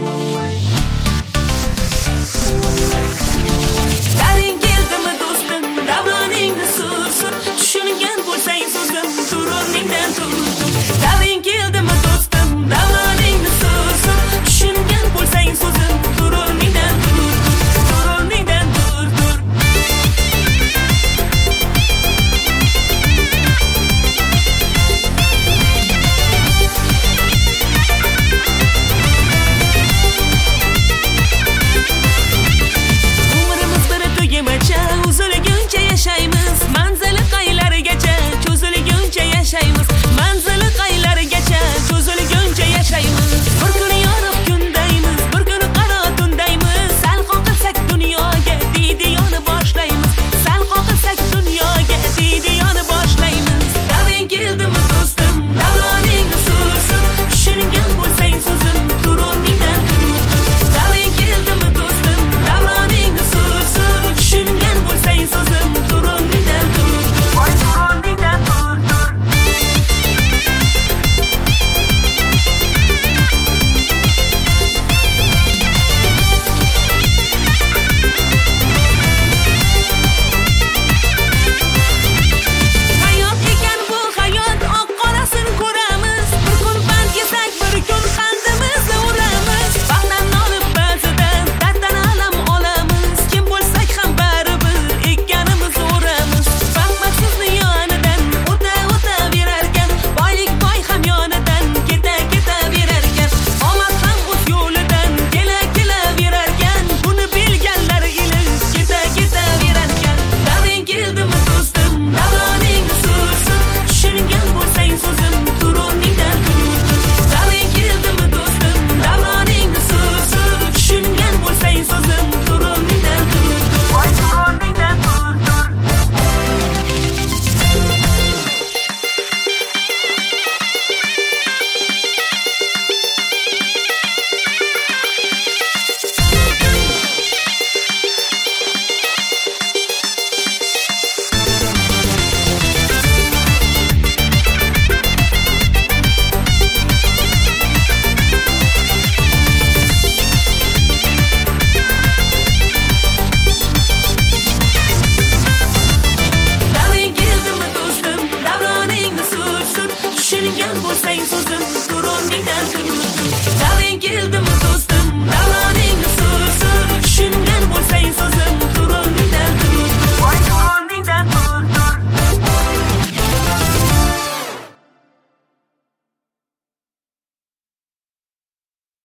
away.